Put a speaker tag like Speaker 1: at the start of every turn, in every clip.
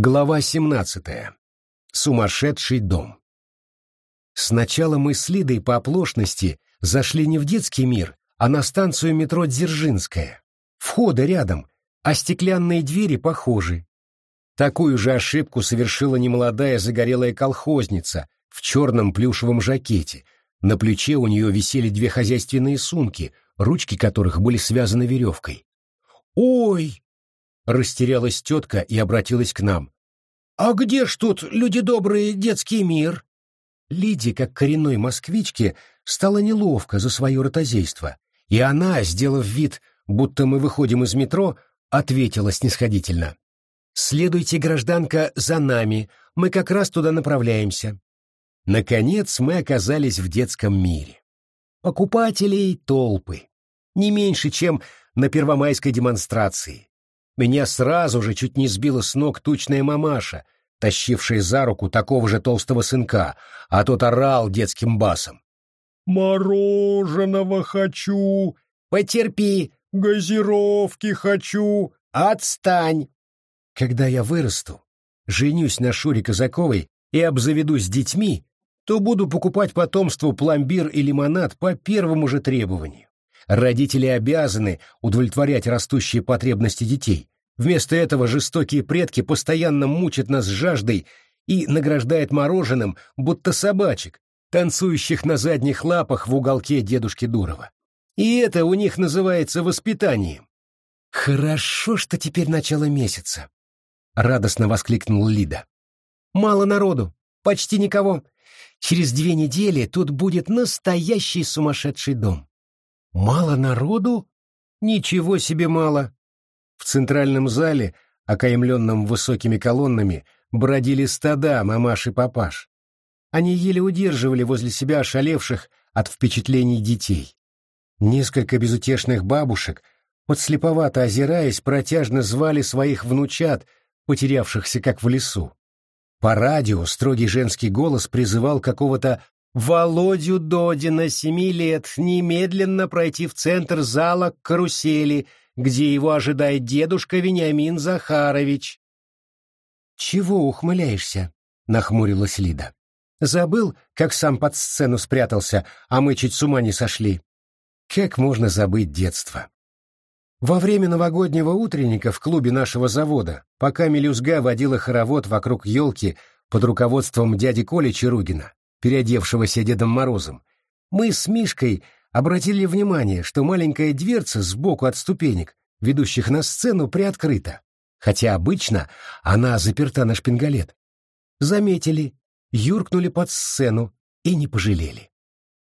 Speaker 1: Глава 17. Сумасшедший дом. Сначала мы с Лидой по оплошности зашли не в детский мир, а на станцию метро Дзержинская. Входы рядом, а стеклянные двери похожи. Такую же ошибку совершила немолодая загорелая колхозница в черном плюшевом жакете. На плече у нее висели две хозяйственные сумки, ручки которых были связаны веревкой. «Ой!» Растерялась тетка и обратилась к нам. «А где ж тут, люди добрые, детский мир?» Лиде, как коренной москвичке, стало неловко за свое ротозейство, и она, сделав вид, будто мы выходим из метро, ответила снисходительно. «Следуйте, гражданка, за нами, мы как раз туда направляемся». Наконец мы оказались в детском мире. Покупателей толпы. Не меньше, чем на первомайской демонстрации. Меня сразу же чуть не сбила с ног тучная мамаша, тащившая за руку такого же толстого сынка, а тот орал детским басом. «Мороженого хочу!» «Потерпи!» «Газировки хочу!» «Отстань!» Когда я вырасту, женюсь на Шуре Казаковой и обзаведусь детьми, то буду покупать потомству пломбир и лимонад по первому же требованию. Родители обязаны удовлетворять растущие потребности детей. Вместо этого жестокие предки постоянно мучат нас жаждой и награждают мороженым, будто собачек, танцующих на задних лапах в уголке дедушки Дурова. И это у них называется воспитанием. «Хорошо, что теперь начало месяца», — радостно воскликнул Лида. «Мало народу, почти никого. Через две недели тут будет настоящий сумасшедший дом. Мало народу? Ничего себе мало. В центральном зале, окаймленном высокими колоннами, бродили стада мамаш и папаш. Они еле удерживали возле себя ошалевших от впечатлений детей. Несколько безутешных бабушек, подслеповато озираясь, протяжно звали своих внучат, потерявшихся как в лесу. По радио строгий женский голос призывал какого-то Володю Додина, семи лет, немедленно пройти в центр зала к карусели, где его ожидает дедушка Вениамин Захарович. «Чего ухмыляешься?» — нахмурилась Лида. «Забыл, как сам под сцену спрятался, а мы чуть с ума не сошли. Как можно забыть детство?» Во время новогоднего утренника в клубе нашего завода, пока мелюзга водила хоровод вокруг елки под руководством дяди Коли Чаругина, переодевшегося Дедом Морозом, мы с Мишкой обратили внимание, что маленькая дверца сбоку от ступенек, ведущих на сцену, приоткрыта, хотя обычно она заперта на шпингалет. Заметили, юркнули под сцену и не пожалели.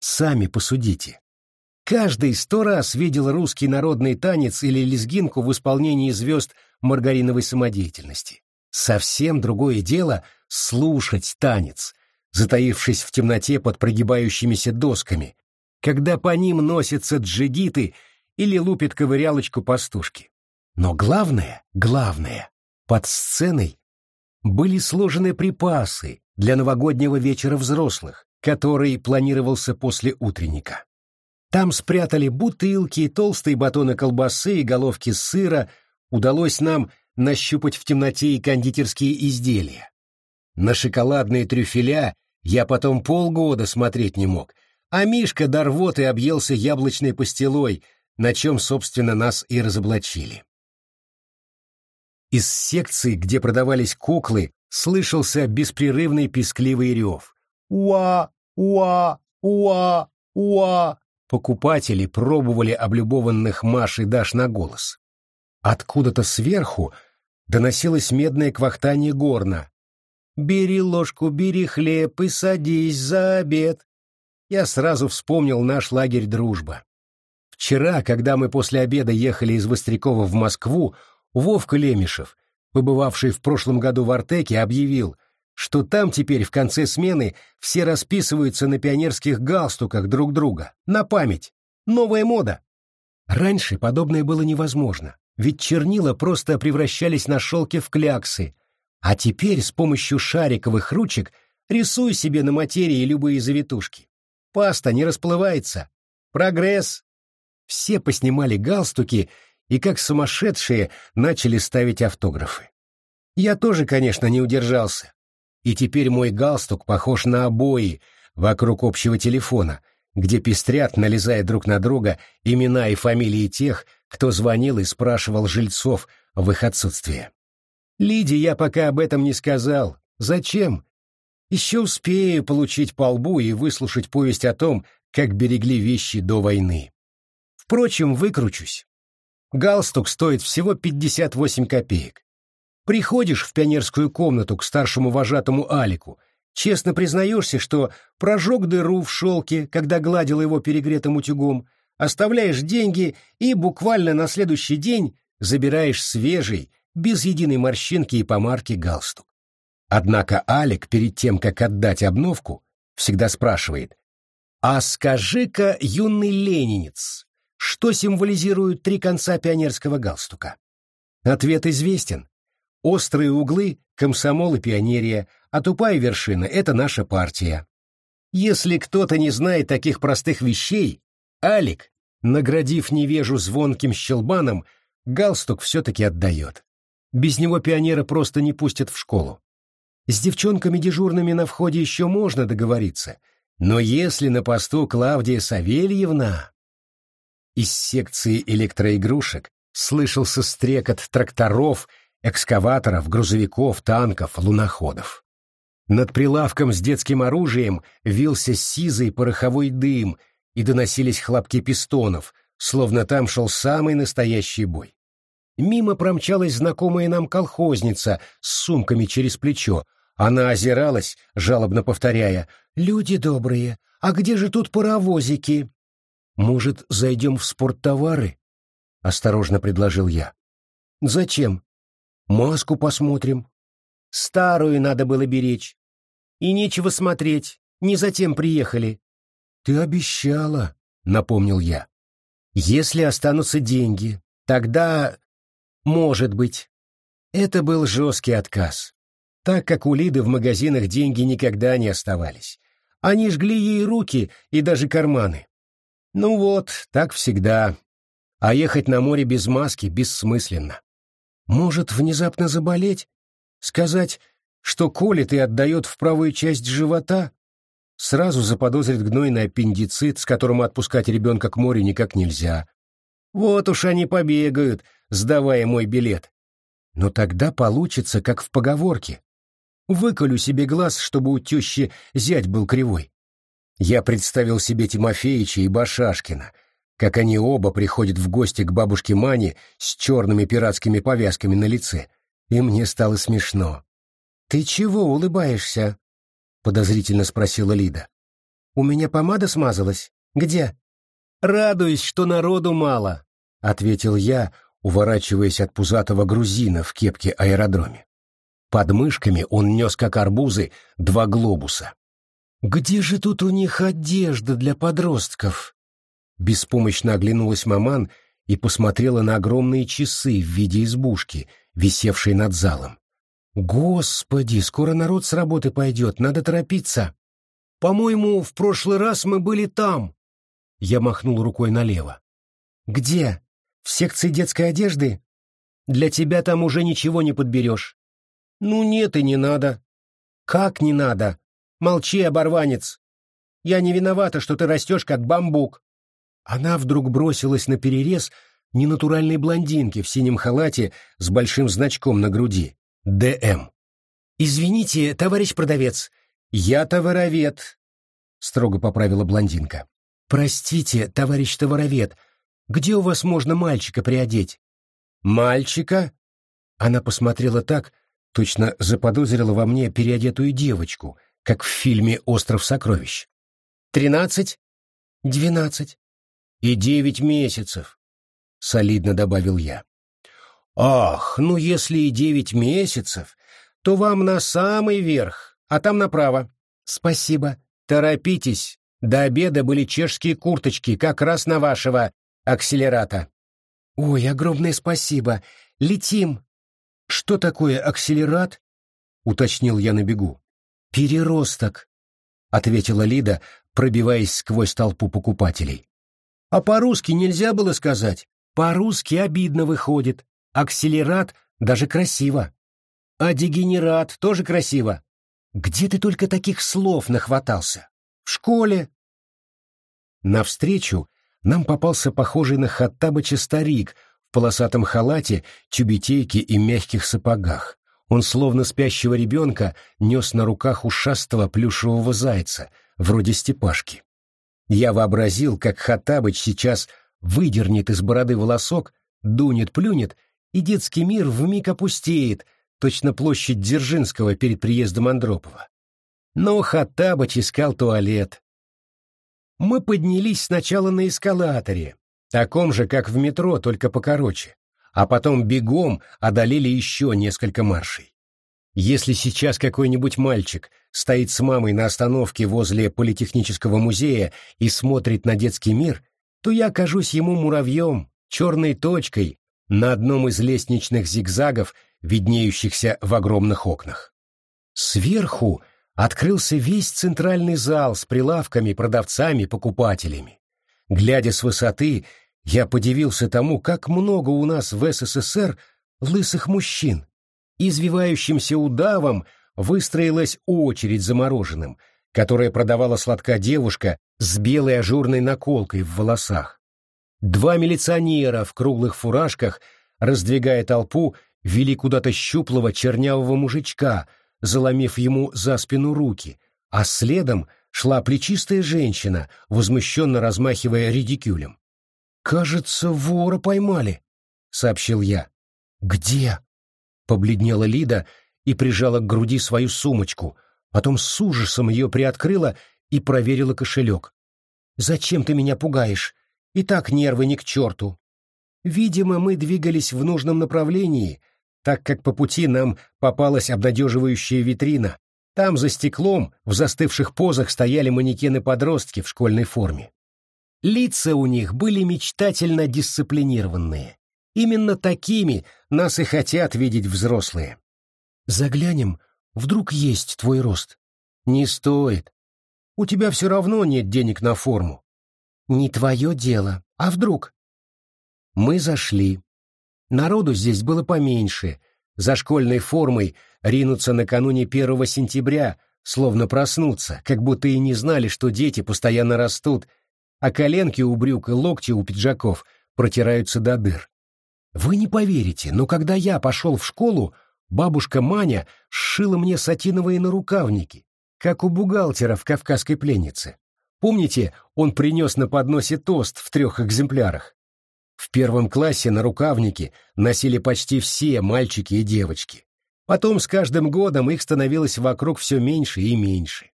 Speaker 1: Сами посудите. Каждый сто раз видел русский народный танец или лезгинку в исполнении звезд маргариновой самодеятельности. Совсем другое дело — слушать танец, затаившись в темноте под прогибающимися досками, когда по ним носятся джигиты или лупит ковырялочку пастушки. Но главное, главное, под сценой были сложены припасы для новогоднего вечера взрослых, который планировался после утренника. Там спрятали бутылки, толстые батоны колбасы и головки сыра, удалось нам нащупать в темноте и кондитерские изделия. На шоколадные трюфеля я потом полгода смотреть не мог, а Мишка до рвоты объелся яблочной пастилой, на чем, собственно, нас и разоблачили. Из секции, где продавались куклы, слышался беспрерывный пескливый рев. «Уа! Уа! Уа! Уа!» Покупатели пробовали облюбованных Маш и Даш на голос. Откуда-то сверху доносилось медное квахтание горна, Бери ложку, бери хлеб и садись за обед. Я сразу вспомнил наш лагерь «Дружба». Вчера, когда мы после обеда ехали из Вострякова в Москву, Вовка Лемешев, побывавший в прошлом году в Артеке, объявил, что там теперь в конце смены все расписываются на пионерских галстуках друг друга, на память. Новая мода. Раньше подобное было невозможно, ведь чернила просто превращались на шелке в кляксы, а теперь с помощью шариковых ручек рисуй себе на материи любые завитушки. Паста не расплывается. Прогресс. Все поснимали галстуки и, как сумасшедшие, начали ставить автографы. Я тоже, конечно, не удержался. И теперь мой галстук похож на обои вокруг общего телефона, где пестрят, налезая друг на друга, имена и фамилии тех, кто звонил и спрашивал жильцов в их отсутствие. Лиде я пока об этом не сказал. Зачем? Еще успею получить по лбу и выслушать повесть о том, как берегли вещи до войны. Впрочем, выкручусь. Галстук стоит всего 58 копеек. Приходишь в пионерскую комнату к старшему вожатому Алику, честно признаешься, что прожег дыру в шелке, когда гладил его перегретым утюгом, оставляешь деньги и буквально на следующий день забираешь свежий, без единой морщинки и помарки галстук. Однако Алик перед тем, как отдать обновку, всегда спрашивает, «А скажи-ка, юный ленинец, что символизируют три конца пионерского галстука?» Ответ известен. Острые углы — комсомол и пионерия, а тупая вершина — это наша партия. Если кто-то не знает таких простых вещей, Алик, наградив невежу звонким щелбаном, галстук все-таки отдает. Без него пионера просто не пустят в школу. С девчонками дежурными на входе еще можно договориться, но если на посту Клавдия Савельевна... Из секции электроигрушек слышался стрекот тракторов — экскаваторов, грузовиков, танков, луноходов. Над прилавком с детским оружием вился сизый пороховой дым, и доносились хлопки пистонов, словно там шел самый настоящий бой. Мимо промчалась знакомая нам колхозница с сумками через плечо. Она озиралась, жалобно повторяя, «Люди добрые, а где же тут паровозики?» «Может, зайдем в спорттовары?» — осторожно предложил я. «Зачем?» Маску посмотрим. Старую надо было беречь. И нечего смотреть, не затем приехали. Ты обещала, напомнил я. Если останутся деньги, тогда... Может быть. Это был жесткий отказ, так как у Лиды в магазинах деньги никогда не оставались. Они жгли ей руки и даже карманы. Ну вот, так всегда. А ехать на море без маски бессмысленно. Может внезапно заболеть? Сказать, что колет и отдает в правую часть живота? Сразу заподозрит гнойный аппендицит, с которым отпускать ребенка к морю никак нельзя. Вот уж они побегают, сдавая мой билет. Но тогда получится, как в поговорке. Выколю себе глаз, чтобы у тещи зять был кривой. Я представил себе Тимофеича и Башашкина — как они оба приходят в гости к бабушке Мане с черными пиратскими повязками на лице, и мне стало смешно. «Ты чего улыбаешься?» — подозрительно спросила Лида. «У меня помада смазалась. Где?» «Радуюсь, что народу мало», — ответил я, уворачиваясь от пузатого грузина в кепке аэродроме. Под мышками он нес, как арбузы, два глобуса. «Где же тут у них одежда для подростков?» Беспомощно оглянулась маман и посмотрела на огромные часы в виде избушки, висевшие над залом. «Господи, скоро народ с работы пойдет, надо торопиться!» «По-моему, в прошлый раз мы были там!» Я махнул рукой налево. «Где? В секции детской одежды? Для тебя там уже ничего не подберешь». «Ну нет и не надо». «Как не надо? Молчи, оборванец! Я не виновата, что ты растешь, как бамбук. Она вдруг бросилась на перерез ненатуральной блондинки в синем халате с большим значком на груди. ДМ. «Извините, товарищ продавец, я товаровед», — строго поправила блондинка. «Простите, товарищ товаровед, где у вас можно мальчика приодеть?» «Мальчика?» Она посмотрела так, точно заподозрила во мне переодетую девочку, как в фильме «Остров сокровищ». «Тринадцать?» «Двенадцать» и девять месяцев, — солидно добавил я. Ах, ну если и девять месяцев, то вам на самый верх, а там направо. Спасибо. Торопитесь. До обеда были чешские курточки, как раз на вашего акселерата. Ой, огромное спасибо. Летим. Что такое акселерат? Уточнил я на бегу. Переросток, ответила Лида, пробиваясь сквозь толпу покупателей. А по-русски нельзя было сказать. По-русски обидно выходит. Акселерат даже красиво. А дегенерат тоже красиво. Где ты только таких слов нахватался? В школе. Навстречу нам попался похожий на Хаттабыча старик в полосатом халате, чубетейке и мягких сапогах. Он словно спящего ребенка нес на руках ушастого плюшевого зайца, вроде степашки. Я вообразил, как Хаттабыч сейчас выдернет из бороды волосок, дунет-плюнет, и детский мир вмиг опустеет, точно площадь Дзержинского перед приездом Андропова. Но Хаттабыч искал туалет. Мы поднялись сначала на эскалаторе, таком же, как в метро, только покороче а потом бегом одолели еще несколько маршей. Если сейчас какой-нибудь мальчик стоит с мамой на остановке возле Политехнического музея и смотрит на детский мир, то я кажусь ему муравьем, черной точкой на одном из лестничных зигзагов, виднеющихся в огромных окнах. Сверху открылся весь центральный зал с прилавками, продавцами, покупателями. Глядя с высоты, я подивился тому, как много у нас в СССР лысых мужчин. Извивающимся удавом выстроилась очередь за мороженым, которое продавала сладка девушка с белой ажурной наколкой в волосах. Два милиционера в круглых фуражках, раздвигая толпу, вели куда-то щуплого чернявого мужичка, заломив ему за спину руки, а следом шла плечистая женщина, возмущенно размахивая редикюлем. «Кажется, вора поймали», — сообщил я. «Где?» — побледнела Лида и прижала к груди свою сумочку, потом с ужасом ее приоткрыла и проверила кошелек. «Зачем ты меня пугаешь? И так нервы ни к черту». Видимо, мы двигались в нужном направлении, так как по пути нам попалась обнадеживающая витрина. Там за стеклом в застывших позах стояли манекены-подростки в школьной форме. Лица у них были мечтательно дисциплинированные. Именно такими нас и хотят видеть взрослые. Заглянем, вдруг есть твой рост. Не стоит. У тебя все равно нет денег на форму. Не твое дело. А вдруг? Мы зашли. Народу здесь было поменьше. За школьной формой ринуться накануне первого сентября, словно проснуться, как будто и не знали, что дети постоянно растут, а коленки у брюк и локти у пиджаков протираются до дыр. Вы не поверите, но когда я пошел в школу, бабушка Маня сшила мне сатиновые нарукавники, как у бухгалтера в «Кавказской пленнице». Помните, он принес на подносе тост в трех экземплярах? В первом классе нарукавники носили почти все мальчики и девочки. Потом с каждым годом их становилось вокруг все меньше и меньше.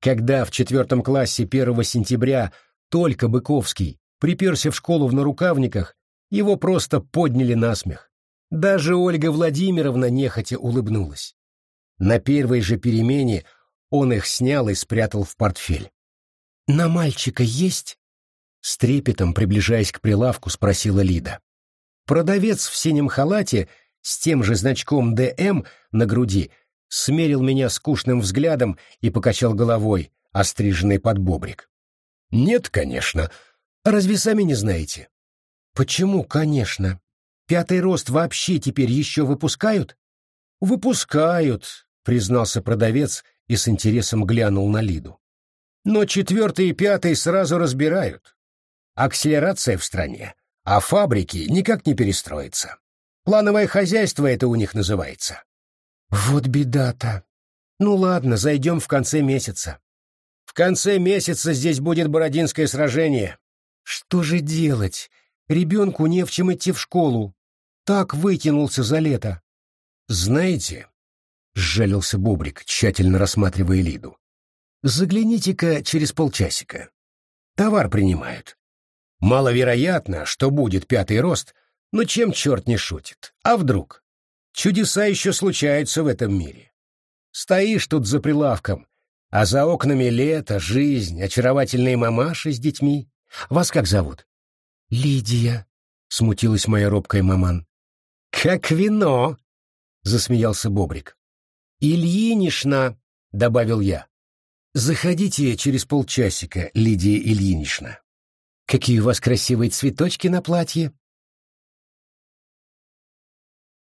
Speaker 1: Когда в четвертом классе 1 сентября только Быковский приперся в школу в нарукавниках, его просто подняли на смех. Даже Ольга Владимировна нехотя улыбнулась. На первой же перемене он их снял и спрятал в портфель. «На мальчика есть?» С трепетом, приближаясь к прилавку, спросила Лида. Продавец в синем халате с тем же значком «ДМ» на груди смерил меня скучным взглядом и покачал головой, остриженный под бобрик. Нет, конечно. Разве сами не знаете? Почему, конечно? Пятый рост вообще теперь еще выпускают? Выпускают, признался продавец и с интересом глянул на Лиду. Но четвертый и пятый сразу разбирают. Акселерация в стране, а фабрики никак не перестроятся. Плановое хозяйство это у них называется. Вот беда-то. Ну ладно, зайдем в конце месяца. В конце месяца здесь будет Бородинское сражение. Что же делать? Ребенку не в чем идти в школу. Так вытянулся за лето. Знаете, — сжалился Бобрик, тщательно рассматривая Лиду, — загляните-ка через полчасика. Товар принимают. Маловероятно, что будет пятый рост, но чем черт не шутит? А вдруг? Чудеса еще случаются в этом мире. Стоишь тут за прилавком, а за окнами лето, жизнь, очаровательные мамаши с детьми. Вас как зовут? Лидия, смутилась моя робкая маман. Как вино, засмеялся Бобрик. Ильинишна, добавил я. Заходите через полчасика, Лидия Ильинична. Какие у вас красивые цветочки на платье.